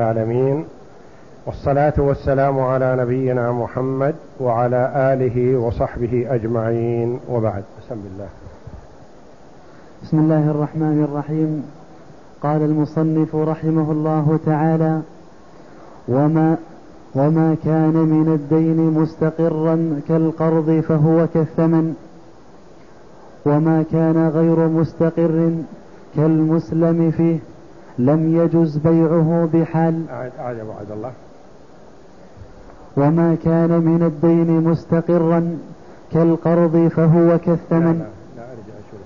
العالمين. والصلاة والسلام على نبينا محمد وعلى آله وصحبه أجمعين. وبعد بسم الله. بسم الله الرحمن الرحيم. قال المصنف رحمه الله تعالى وما وما كان من الدين مستقرا كالقرض فهو كالثمن وما كان غير مستقر كالمسلم فيه لم يجز بيعه بحال أعد وعد الله. وما كان من الدين مستقرا كالقرض فهو كالثمن. لا, لا, لا أرجع أشوف.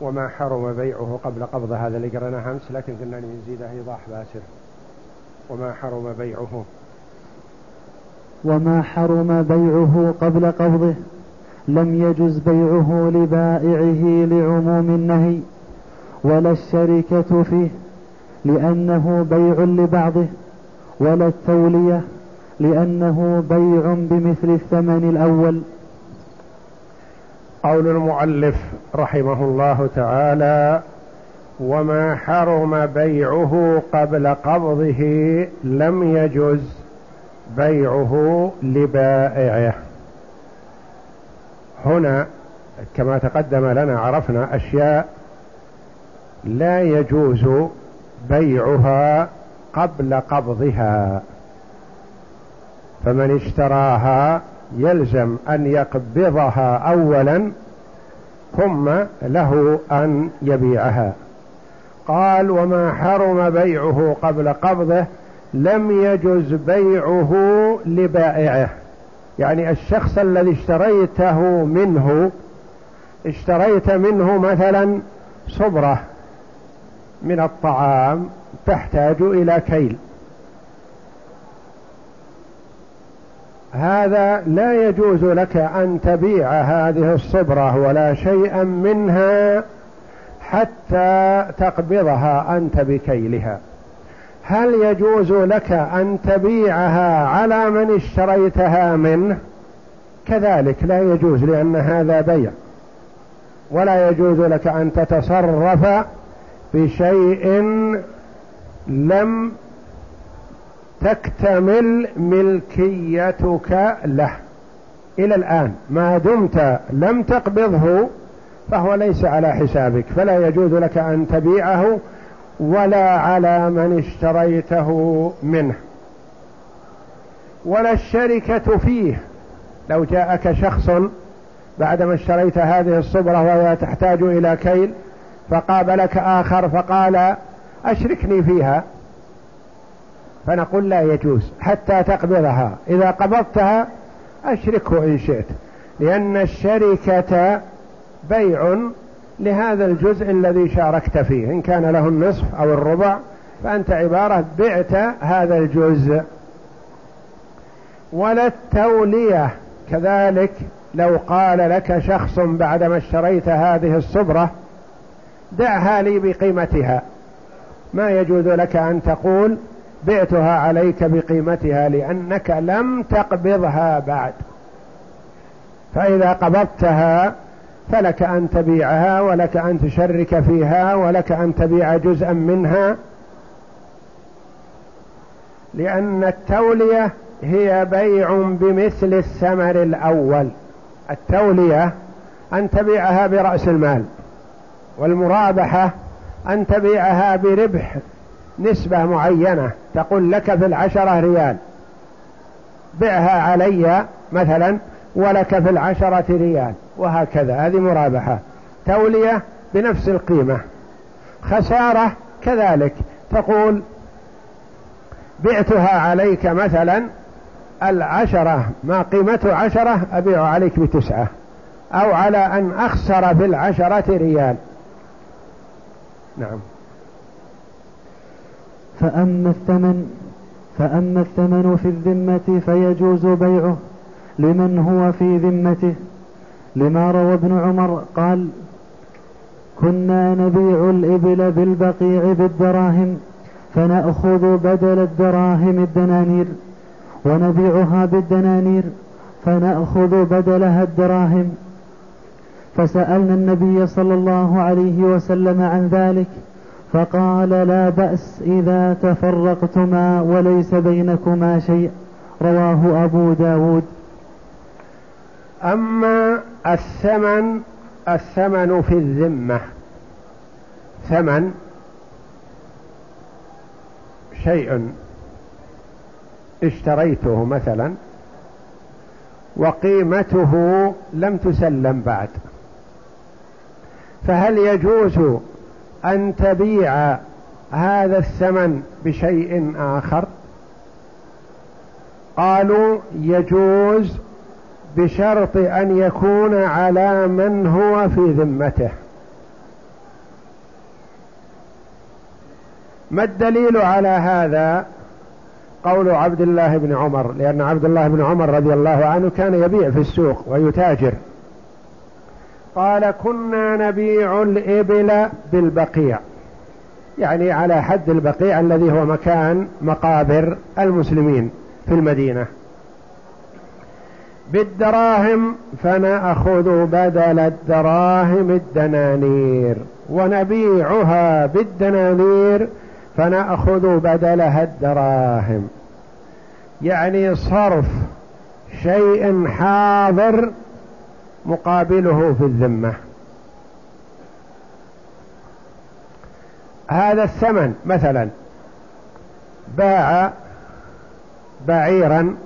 وما حرم بيعه قبل قبض هذا اللي قرأناه أمس لكن قلنا نزيده إيضاح باسر. وما حرم بيعه. وما حرم بيعه قبل قبضه لم يجز بيعه لبائعه لعموم النهي. ولا الشركة فيه لأنه بيع لبعضه ولا التولية لأنه بيع بمثل الثمن الأول. قول المؤلف رحمه الله تعالى وما حرم بيعه قبل قبضه لم يجز بيعه لبائعه. هنا كما تقدم لنا عرفنا أشياء لا يجوز بيعها قبل قبضها. فمن اشتراها يلزم أن يقبضها أولا ثم له أن يبيعها. قال وما حرم بيعه قبل قبضه لم يجز بيعه لبائعه. يعني الشخص الذي اشتريته منه اشتريت منه مثلا صبرة من الطعام تحتاج إلى كيل. هذا لا يجوز لك أن تبيع هذه الصبرة ولا شيئا منها حتى تقبضها أنت بكيلها. هل يجوز لك أن تبيعها على من اشتريتها منه؟ كذلك لا يجوز لأن هذا بيع. ولا يجوز لك أن تتصرف بشيء لم تكتمل ملكيتك له. إلى الآن ما دمت لم تقبضه فهو ليس على حسابك فلا يجوز لك أن تبيعه ولا على من اشتريته منه. ولا الشركة فيه. لو جاءك شخص بعدما اشتريت هذه الصبرة وهي تحتاج إلى كيل فقابلك آخر فقال أشركني فيها. فنقول لا يجوز حتى تقبضها. إذا قبضتها أشركه إن شئت. لأن الشركة بيع لهذا الجزء الذي شاركت فيه. إن كان له النصف أو الربع فأنت عبارة بعت هذا الجزء. ولا التولية. كذلك لو قال لك شخص بعدما اشتريت هذه الصبرة دعها لي بقيمتها. ما يجوز لك أن تقول بعتها عليك بقيمتها لأنك لم تقبضها بعد. فإذا قبضتها فلك أن تبيعها ولك أن تشرك فيها ولك أن تبيع جزءا منها. لأن التولية هي بيع بمثل الثمر الأول. التولية أن تبيعها برأس المال. والمرابحة أن تبيعها بربح نسبة معينة تقول لك في العشرة ريال. بعها علي مثلا ولك في العشرة ريال وهكذا. هذه مرابحة. تولية بنفس القيمة. خسارة كذلك. تقول بعتها عليك مثلا العشرة ما قيمته عشرة أبيع عليك بتسعة أو على أن أخسر في العشرة ريال. نعم. فأما الثمن فأما الثمن في الذمة فيجوز بيعه لمن هو في ذمته. لما روى ابن عمر قال كنا نبيع الإبل بالبقيع بالدراهم فنأخذ بدل الدراهم الدنانير ونبيعها بالدنانير فنأخذ بدلها الدراهم فسألنا النبي صلى الله عليه وسلم عن ذلك فقال لا بأس إذا تفرقتما وليس بينكما شيء. رواه أبو داود. أما الثمن الثمن في الذمة. ثمن شيء اشتريته مثلا وقيمته لم تسلم بعد. فهل يجوز أن تبيع هذا الثمن بشيء آخر؟ قالوا يجوز بشرط أن يكون على من هو في ذمته. ما الدليل على هذا؟ قول عبد الله بن عمر لأن عبد الله بن عمر رضي الله عنه كان يبيع في السوق ويتاجر. قال كنا نبيع الإبل بالبقيع. يعني على حد البقيع الذي هو مكان مقابر المسلمين في المدينة. بالدراهم فنأخذ بدل الدراهم الدنانير ونبيعها بالدنانير فنأخذ بدلها الدراهم. يعني صرف شيء حاضر مقابله في الذمة. هذا الثمن مثلا باع بعيرا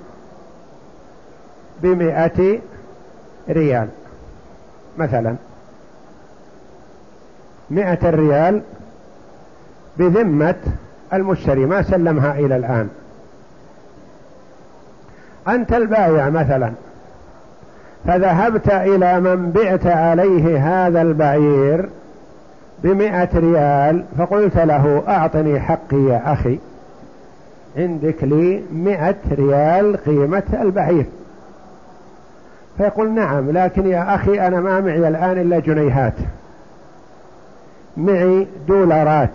بمئة ريال مثلا مئة ريال بذمة المشتري ما سلمها إلى الآن. أنت البائع مثلا. فذهبت إلى من بعت عليه هذا البعير بمئة ريال فقلت له أعطني حقي يا أخي عندك لي مئة ريال قيمة البعير. فيقول نعم لكن يا أخي أنا ما معي الآن إلا جنيهات. معي دولارات.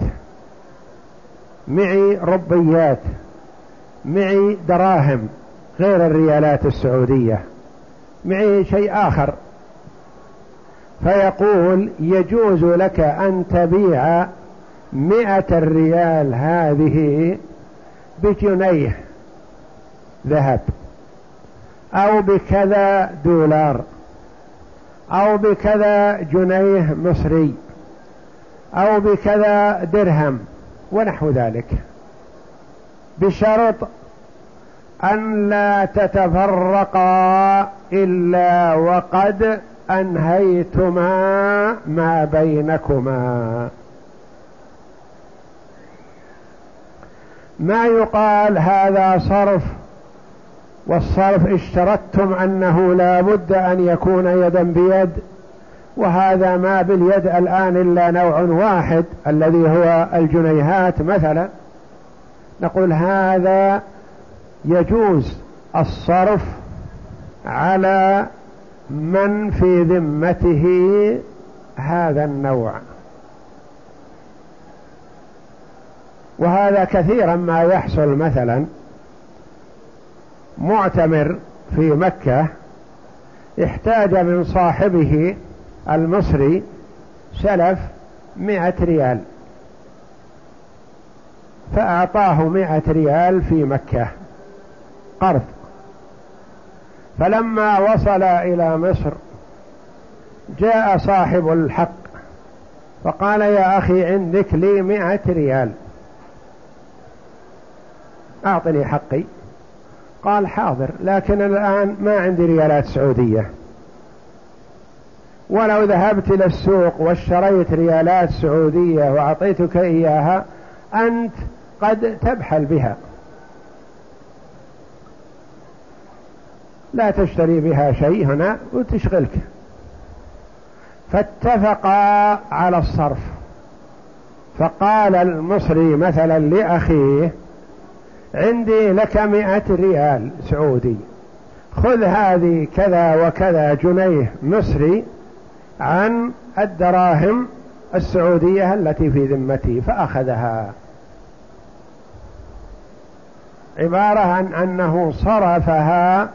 معي ربيات. معي دراهم غير الريالات السعودية. معي شيء آخر. فيقول يجوز لك أن تبيع مئة الريال هذه بجنيه ذهب أو بكذا دولار أو بكذا جنيه مصري أو بكذا درهم ونحو ذلك بشرط أن لا تتفرقا إلا وقد أنهيتما ما بينكما. ما يقال هذا صرف والصرف اشترطتم أنه لا بد أن يكون يدا بيد وهذا ما باليد الآن إلا نوع واحد الذي هو الجنيهات مثلا. نقول هذا يجوز الصرف على من في ذمته هذا النوع. وهذا كثيرا ما يحصل مثلا معتمر في مكة احتاج من صاحبه المصري سلف مئة ريال فأعطاه مئة ريال في مكة. قرض فلما وصل إلى مصر جاء صاحب الحق فقال يا أخي عندك لي مئة ريال. أعطني حقي. قال حاضر لكن الآن ما عندي ريالات سعودية. ولو ذهبت إلى السوق واشتريت ريالات سعودية وأعطيتك إياها أنت قد تبحل بها. لا تشتري بها شيء هنا وتشغلك. فاتفقا على الصرف. فقال المصري مثلا لأخيه عندي لك مئة ريال سعودي. خذ هذه كذا وكذا جنيه مصري عن الدراهم السعودية التي في ذمتي فأخذها. عبارة عن أنه صرفها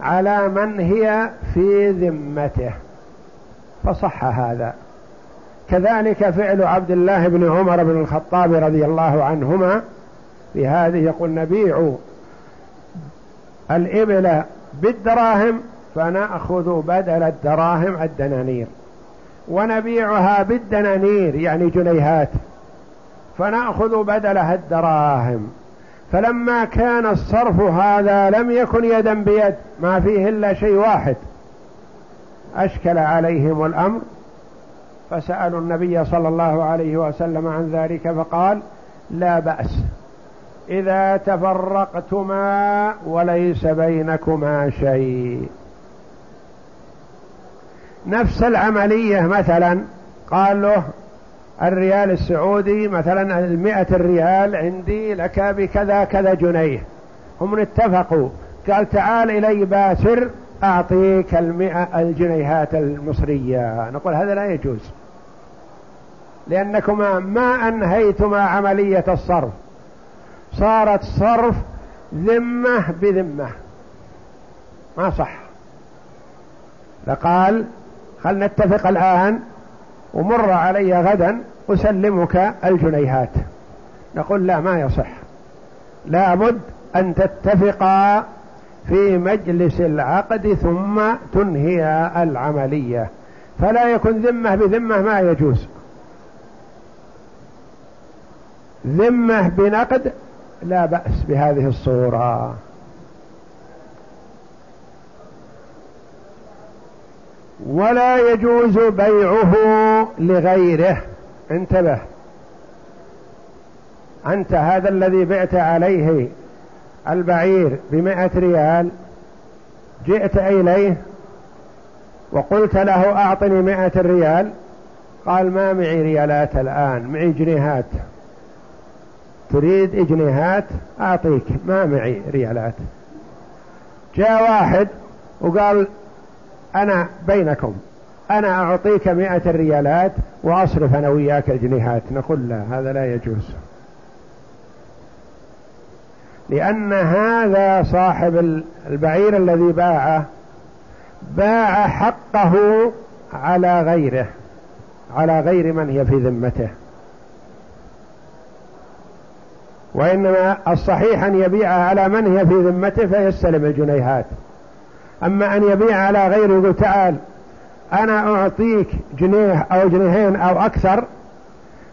على من هي في ذمته. فصح هذا. كذلك فعل عبد الله بن عمر بن الخطاب رضي الله عنهما في هذه يقول نبيع الإبل بالدراهم فنأخذ بدل الدراهم الدنانير. ونبيعها بالدنانير يعني جنيهات فنأخذ بدلها الدراهم. فلما كان الصرف هذا لم يكن يدا بيد ما فيه إلا شيء واحد. أشكل عليهم الأمر فسألوا النبي صلى الله عليه وسلم عن ذلك فقال لا بأس إذا تفرقتما وليس بينكما شيء. نفس العملية مثلا قال له الريال السعودي مثلا المئة الريال عندي لك بكذا كذا جنيه. هم اتفقوا. قال تعال إلي باسر أعطيك المئة الجنيهات المصرية. نقول هذا لا يجوز. لأنكما ما أنهيتما عملية الصرف. صارت صرف ذمة بذمة. ما صح. لقال خل نتفق الآن. ومر علي غدا أسلمك الجنيهات. نقول لا ما يصح. لابد أن تتفقا في مجلس العقد ثم تنهي العملية. فلا يكن ذمة بذمة ما يجوز. ذمة بنقد لا بأس بهذه الصورة. ولا يجوز بيعه لغيره. انتبه. أنت هذا الذي بعت عليه البعير بمائة ريال جئت إليه وقلت له أعطني مائة ريال. قال ما معي ريالات الآن معي جنيهات. تريد جنيهات؟ أعطيك ما معي ريالات. جاء واحد وقال أنا بينكم. أنا أعطيك مئة ريالات وأصرف أنا وياك الجنيهات. نقول لا هذا لا يجوز. لأن هذا صاحب البعير الذي باعه باع حقه على غيره على غير من هي في ذمته. وإنما الصحيح أن يبيع على من هي في ذمته فيستلم الجنيهات. أما أن يبيع على غيره يقول تعال أنا أعطيك جنيه أو جنيهين أو أكثر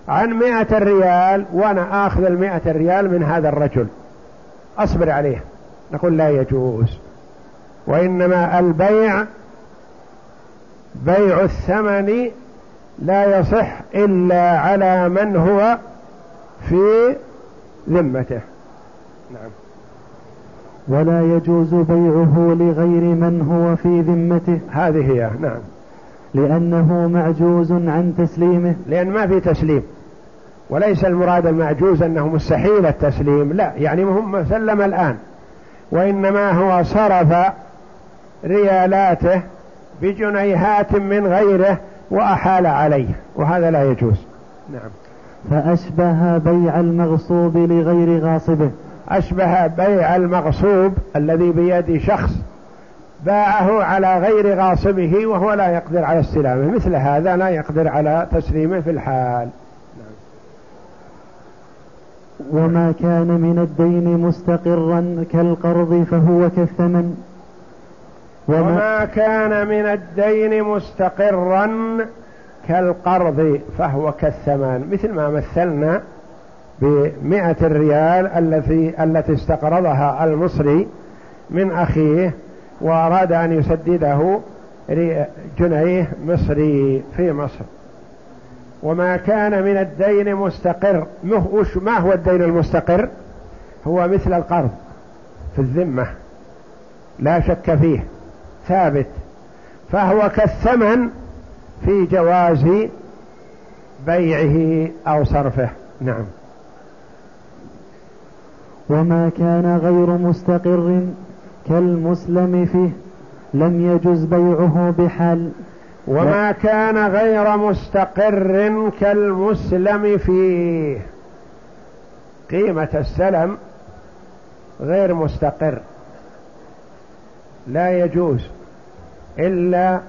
عن مئة ريال وأنا آخذ المئة ريال من هذا الرجل. أصبر عليه. نقول لا يجوز. وإنما البيع بيع الثمن لا يصح إلا على من هو في ذمته. نعم. ولا يجوز بيعه لغير من هو في ذمته. هذه هي نعم. لأنه معجوز عن تسليمه. لأن ما في تسليم. وليس المراد المعجوز أنه مستحيل التسليم لا يعني هم سلم الآن. وإنما هو صرف ريالاته بجنيهات من غيره وأحال عليه وهذا لا يجوز. نعم. فأشبه بيع المغصوب لغير غاصبه. أشبه بيع المغصوب الذي بيد شخص باعه على غير غاصبه وهو لا يقدر على استلامه. مثل هذا لا يقدر على تسليمه في الحال. وما كان من الدين مستقرا كالقرض فهو كالثمن. وما, وما كان من الدين مستقرا كالقرض فهو كالثمن. مثل ما مثلنا بمئة الريال التي التي استقرضها المصري من أخيه وأراد أن يسدده جنيه مصري في مصر. وما كان من الدين مستقر. ما هو الدين المستقر؟ هو مثل القرض في الذمة. لا شك فيه. ثابت. فهو كالثمن في جواز بيعه أو صرفه. نعم. وما كان غير مستقر كالمسلم فيه لم يجز بيعه بحال وما كان غير مستقر كالمسلم فيه. قيمة السلم غير مستقر. لا يجوز إلا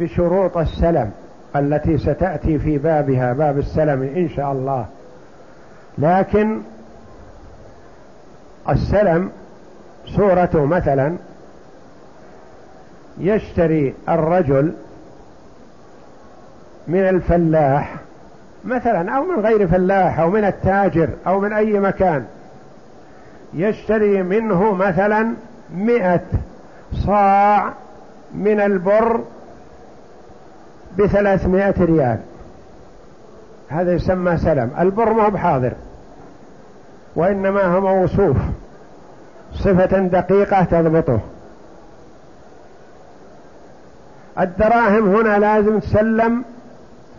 بشروط السلم التي ستأتي في بابها باب السلم إن شاء الله. لكن السلم صورته مثلا يشتري الرجل من الفلاح مثلا أو من غير فلاح أو من التاجر أو من أي مكان يشتري منه مثلا مئة صاع من البر بثلاثمائة ريال. هذا يسمى سلم. البر ما هو بحاضر وإنما هو موصوف. صفة دقيقة تضبطه. الدراهم هنا لازم تسلم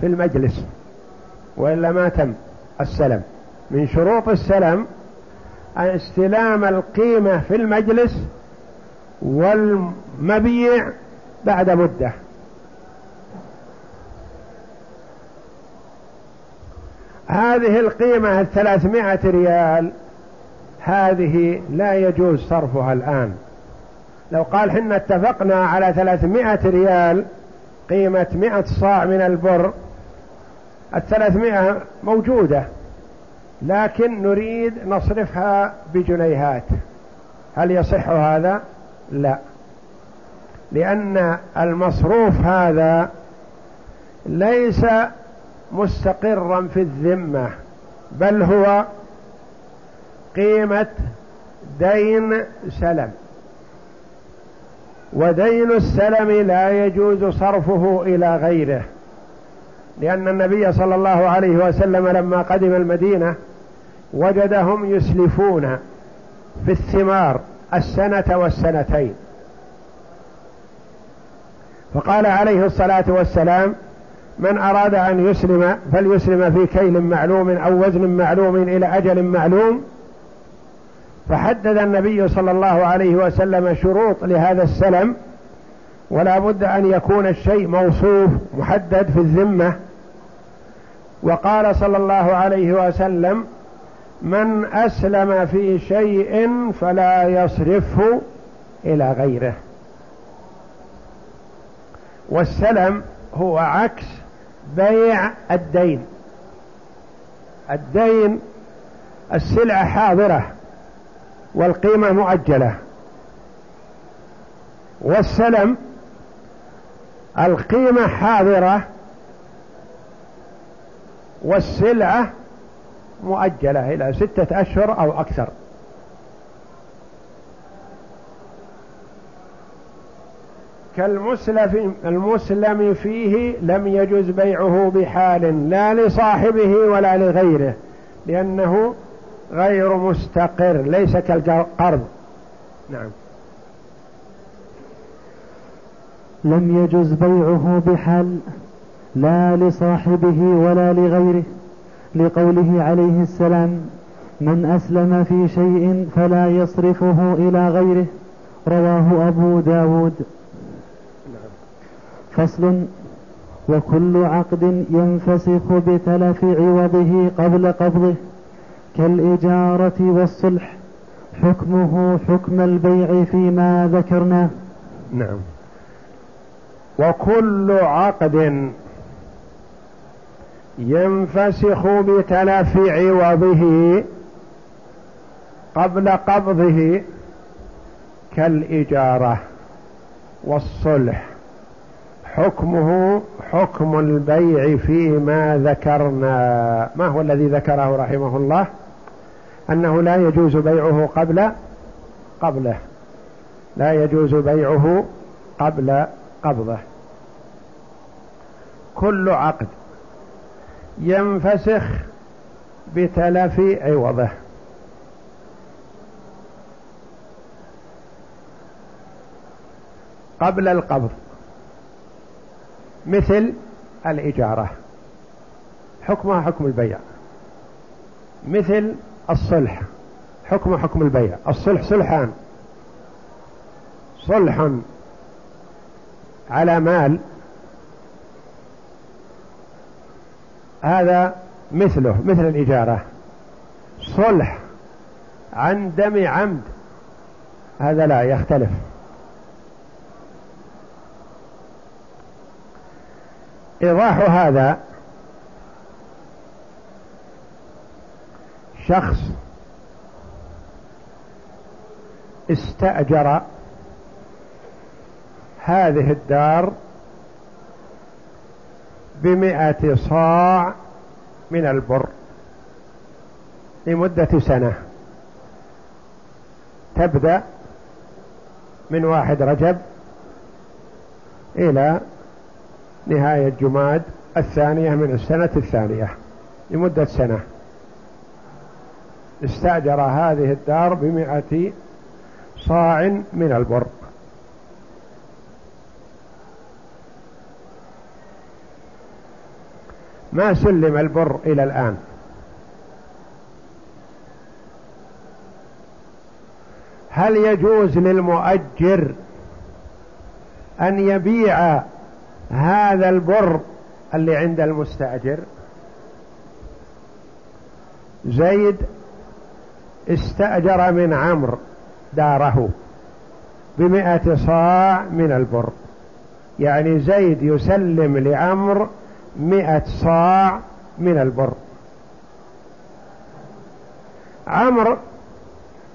في المجلس وإلا ما تم السلم. من شروط السلم استلام القيمة في المجلس والمبيع بعد مدة. هذه القيمة الثلاثمائة ريال هذه لا يجوز صرفها الآن. لو قال حنا اتفقنا على ثلاثمائة ريال قيمة مئة صاع من البر الثلاثمائة موجودة لكن نريد نصرفها بجنيهات. هل يصح هذا؟ لا. لأن المصروف هذا ليس مستقرا في الذمة بل هو قيمة دين سلم. ودين السلم لا يجوز صرفه إلى غيره لأن النبي صلى الله عليه وسلم لما قدم المدينة وجدهم يسلفون في الثمار السنة والسنتين. فقال عليه الصلاة والسلام من أراد أن يسلم فليسلم في كيل معلوم أو وزن معلوم إلى أجل معلوم فحدد النبي صلى الله عليه وسلم شروط لهذا السلم ولا بد أن يكون الشيء موصوف محدد في الذمة. وقال صلى الله عليه وسلم من أسلم في شيء فلا يصرفه إلى غيره. والسلم هو عكس بيع الدين. الدين السلعة حاضرة. والقيمة مؤجلة والسلم القيمة حاضرة والسلعة مؤجلة إلى ستة أشهر أو أكثر. كالمسلم المسلم فيه لم يجز بيعه بحال لا لصاحبه ولا لغيره لأنه غير مستقر ليس كالقرض. نعم. لم يجز بيعه بحال لا لصاحبه ولا لغيره. لقوله عليه السلام من أسلم في شيء فلا يصرفه إلى غيره. رواه أبو داود. فصل وكل عقد ينفسخ بتلف عوضه قبل قبضه. كالإجارة والصلح حكمه حكم البيع فيما ذكرنا. نعم. وكل عقد ينفسخ بتلف عوضه قبل قبضه كالإجارة والصلح حكمه حكم البيع فيما ذكرنا. ما هو الذي ذكره رحمه الله؟ أنه لا يجوز بيعه قبل قبله. لا يجوز بيعه قبل قبضه. كل عقد ينفسخ بتلف عوضه. قبل القبض مثل الإجارة. حكمها حكم البيع. مثل الصلح. حكم حكم البيع. الصلح صلحان. صلح على مال. هذا مثله مثل الإجارة. صلح عن دم عمد. هذا لا يختلف. إيضاح هذا شخص استأجر هذه الدار بمئة صاع من البر لمدة سنة. تبدأ من واحد رجب إلى نهاية جماد الثانية من السنة الثانية لمدة سنة. استأجر هذه الدار بمئة صاع من البر. ما سلم البر إلى الآن؟ هل يجوز للمؤجر أن يبيع هذا البر اللي عند المستأجر؟ زيد استأجر من عمرو داره بمئة صاع من البر. يعني زيد يسلم لعمر مئة صاع من البر. عمرو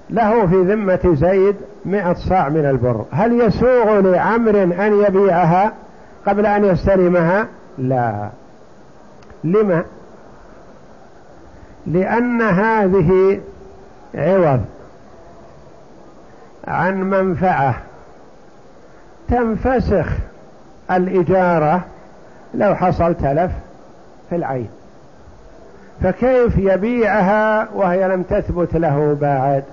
له في ذمة زيد مئة صاع من البر. هل يسوغ لعمر أن يبيعها قبل أن يستلمها؟ لا. لما؟ لأن هذه عوض عن منفعة تنفسخ الإجارة لو حصل تلف في العين. فكيف يبيعها وهي لم تثبت له بعد؟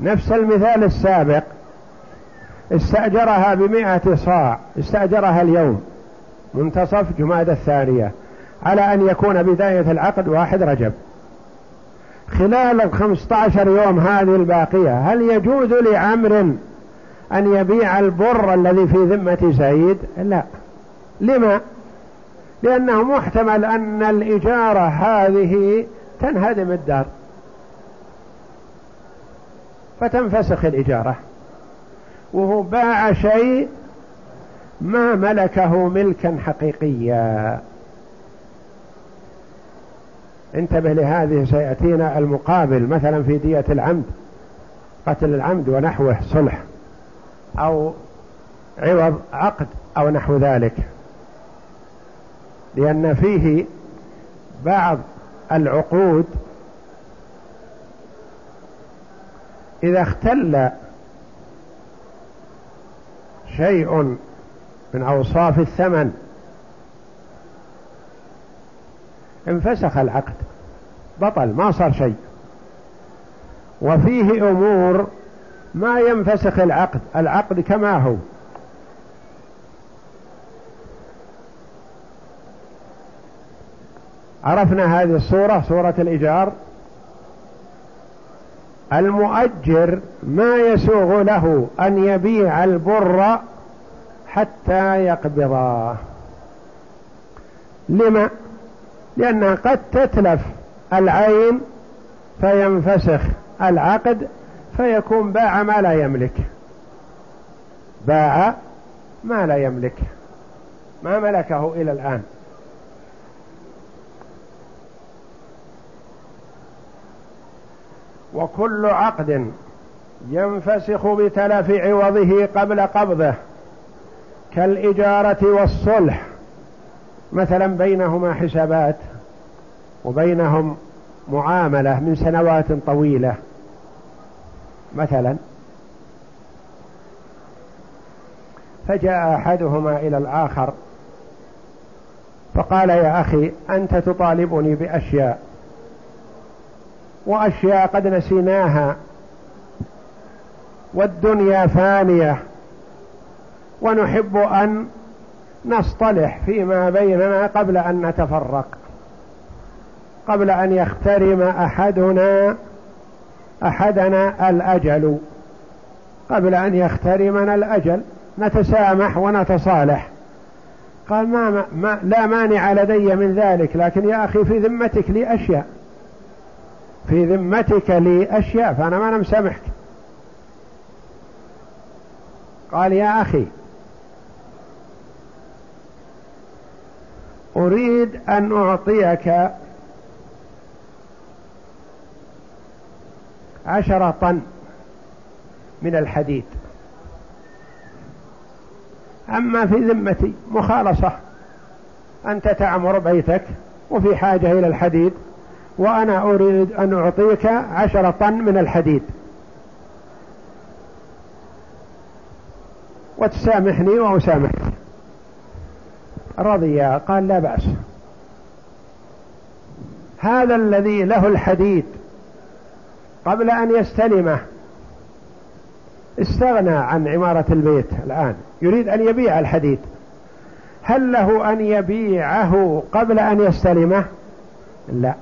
نفس المثال السابق استأجرها بمئة صاع استأجرها اليوم منتصف جماد الثانية. على أن يكون بداية العقد واحد رجب. خلال الخمسة عشر يوم هذه الباقية هل يجوز لعمر أن يبيع البر الذي في ذمة زيد لا. لما؟ لأنه محتمل أن الإجارة هذه تنهدم الدار. فتنفسخ الإجارة وهو باع شيء ما ملكه ملكا حقيقيا. انتبه لهذه سيأتينا المقابل مثلا في دية العمد قتل العمد ونحوه صلح أو عوض عقد أو نحو ذلك. لأن فيه بعض العقود إذا اختل شيء من أوصاف الثمن انفسخ العقد. بطل ما صار شيء. وفيه أمور ما ينفسخ العقد العقد كما هو. عرفنا هذه الصورة صورة الإيجار. المؤجر ما يسوغ له أن يبيع البر حتى يقبضه. لما؟ لأنها قد تتلف العين فينفسخ العقد فيكون باع ما لا يملك. باع ما لا يملك. ما ملكه إلى الآن. وكل عقد ينفسخ بتلف عوضه قبل قبضه كالإجارة والصلح. مثلا بينهما حسابات. وبينهم معاملة من سنوات طويلة. مثلا فجاء أحدهما إلى الآخر فقال يا أخي أنت تطالبني بأشياء وأشياء قد نسيناها والدنيا فانية ونحب أن نصطلح فيما بيننا قبل أن نتفرق. قبل أن يخترم أحدنا أحدنا الأجل. قبل أن يخترمنا الأجل نتسامح ونتصالح. قال ما, ما لا مانع لدي من ذلك لكن يا أخي في ذمتك لي أشياء. في ذمتك لي أشياء فأنا ما مسامحك قال يا أخي أريد أن أعطيك عشرة طن من الحديد. أما في ذمتي مخالصة. أنت تعمر بيتك وفي حاجة إلى الحديد وأنا أريد أن أعطيك عشرة طن من الحديد. وتسامحني وأسامحك. رضي قال لا بأس. هذا الذي له الحديد قبل أن يستلمه استغنى عن عمارة البيت الآن. يريد أن يبيع الحديد. هل له أن يبيعه قبل أن يستلمه؟ لا.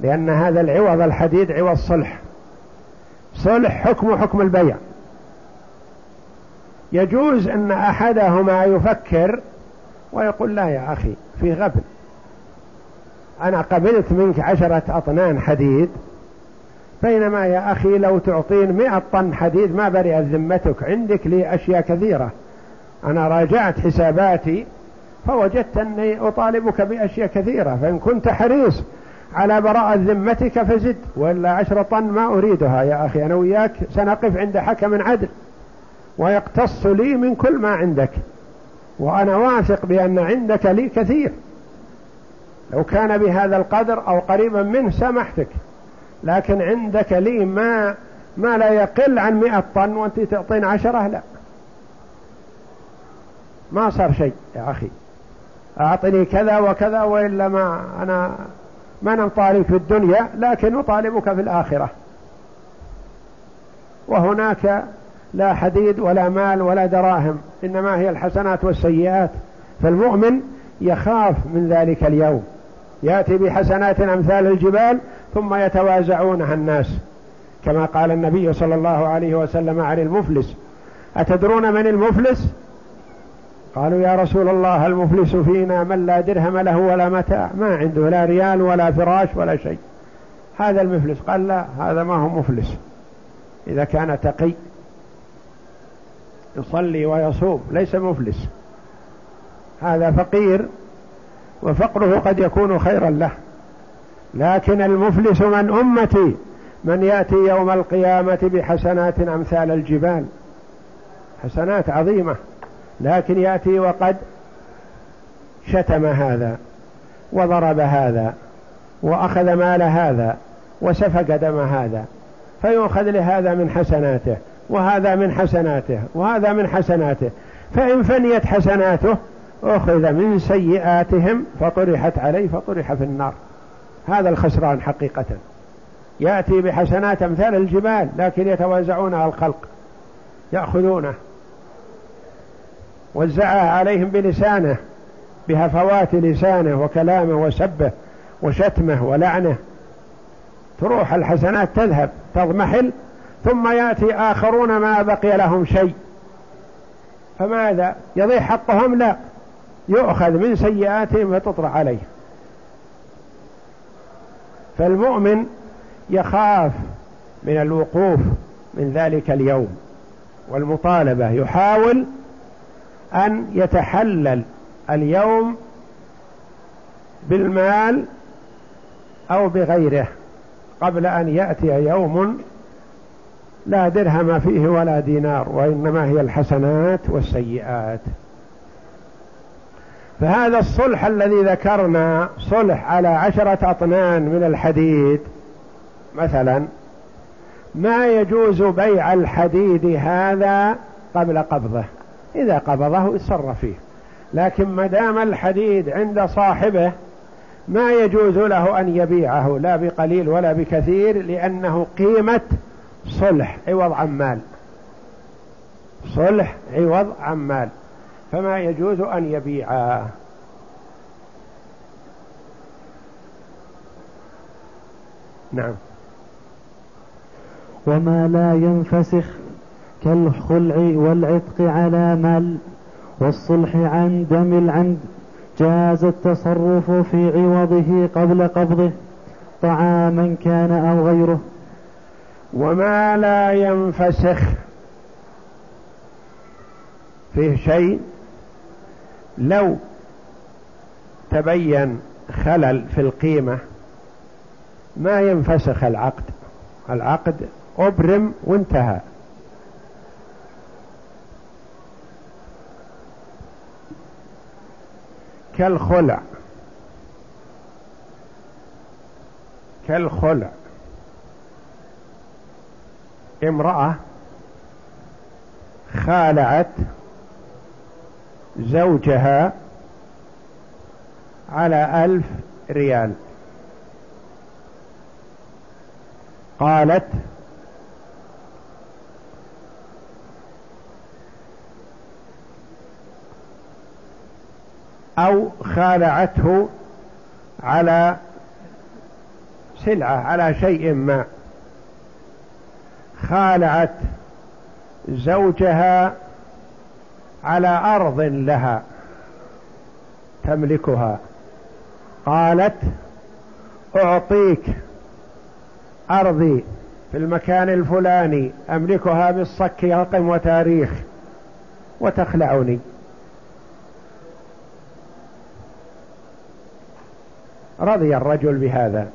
لأن هذا العوض الحديد عوض صلح. صلح حكم حكم البيع. يجوز أن أحدهما يفكر ويقول لا يا أخي في غبن. أنا قبلت منك عشرة أطنان حديد. بينما يا أخي لو تعطين مئة طن حديد ما برئت ذمتك. عندك لي أشياء كثيرة. أنا راجعت حساباتي فوجدت أني أطالبك بأشياء كثيرة. فإن كنت حريص على براءة ذمتك فزد وإلا عشرة طن ما أريدها يا أخي. أنا وياك سنقف عند حكم عدل ويقتص لي من كل ما عندك. وأنا واثق بأن عندك لي كثير. لو كان بهذا القدر أو قريبا منه سامحتك لكن عندك لي ما ما لا يقل عن مئة طن وانت تعطين عشرة لا. ما صار شيء يا أخي. أعطني كذا وكذا وإلا ما أنا ما نطالب في الدنيا لكن نطالبك في الآخرة. وهناك لا حديد ولا مال ولا دراهم إنما هي الحسنات والسيئات. فالمؤمن يخاف من ذلك اليوم. يأتي بحسنات أمثال الجبال ثم يتوازعونها الناس. كما قال النبي صلى الله عليه وسلم عن المفلس أتدرون من المفلس؟ قالوا يا رسول الله المفلس فينا من لا درهم له ولا متاع ما عنده لا ريال ولا فراش ولا شيء. هذا المفلس. قال لا هذا ما هو مفلس. إذا كان تقي يصلي ويصوم ليس مفلس. هذا فقير وفقره قد يكون خيرا له. لكن المفلس من أمتي من يأتي يوم القيامة بحسنات أمثال الجبال. حسنات عظيمة. لكن يأتي وقد شتم هذا وضرب هذا وأخذ مال هذا وسفك دم هذا فيؤخذ لهذا من حسناته وهذا من حسناته وهذا من حسناته. فإن فنيت حسناته أخذ من سيئاتهم فطرحت عليه فطرح في النار. هذا الخسران حقيقة. يأتي بحسنات أمثال الجبال لكن يتوازعونها الخلق يأخذونه وزعها عليهم بلسانه بهفوات لسانه وكلامه وسبه وشتمه ولعنه. تروح الحسنات تذهب تضمحل ثم يأتي آخرون ما بقي لهم شيء. فماذا؟ يضيع حقهم؟ لا. يؤخذ من سيئاتهم فتطرح عليه فالمؤمن يخاف من الوقوف من ذلك اليوم والمطالبة يحاول أن يتحلل اليوم بالمال أو بغيره قبل أن يأتي يوم لا درهم فيه ولا دينار وإنما هي الحسنات والسيئات. فهذا الصلح الذي ذكرنا صلح على عشرة أطنان من الحديد مثلا ما يجوز بيع الحديد هذا قبل قبضه. إذا قبضه يتصرف فيه. لكن ما دام الحديد عند صاحبه ما يجوز له أن يبيعه لا بقليل ولا بكثير لأنه قيمة صلح عوض عن مال صلح عوض عن مال فما يجوز أن يبيعه نعم. وما لا ينفسخ كالخلع والعتق على مال والصلح عن دم العمد جاز التصرف في عوضه قبل قبضه طعاما كان أو غيره. وما لا ينفسخ فيه شيء لو تبين خلل في القيمة ما ينفسخ العقد. العقد أبرم وانتهى. كالخلع. كالخلع. امرأة خالعت زوجها على ألف ريال. قالت أو خالعته على سلعة على شيء ما. خالعت زوجها على أرض لها تملكها. قالت أعطيك أرضي في المكان الفلاني أملكها بالصك رقم وتاريخ وتخلعني. رضي الرجل بهذا.